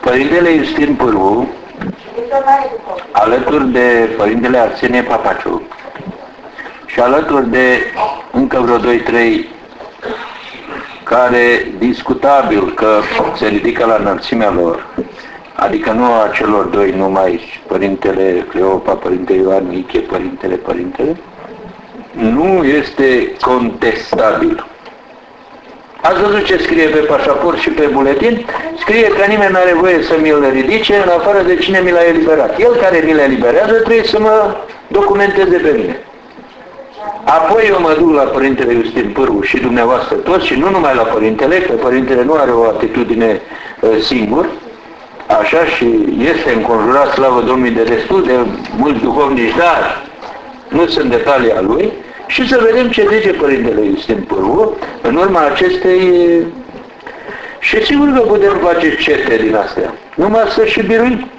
Părintele Justin Pârvu, alături de Părintele Arsenie Papaciu și alături de încă vreo 2-3 care discutabil că se ridică la înălțimea lor, adică nu a celor doi numai, Părintele Cleopa, Părintele Ioan Miche, Părintele, Părintele, nu este contestabil. Ați văzut ce scrie pe pașaport și pe buletin? Scrie că nimeni nu are voie să mi-l ridice în afară de cine mi l-a eliberat. El care mi l eliberează trebuie să mă documenteze pe mine. Apoi eu mă duc la Părintele Justin Pârvu și dumneavoastră toți și nu numai la Părintele, că Părintele nu are o atitudine uh, singur, așa și este înconjurat, slavă Domnului, de destul de mulți duhovnici, dar nu sunt detalii a lui, și să vedem ce zice Părintele Justin Pârvu în urma acestei... Și sigur că putem face cete din astea. Numai să și biruim.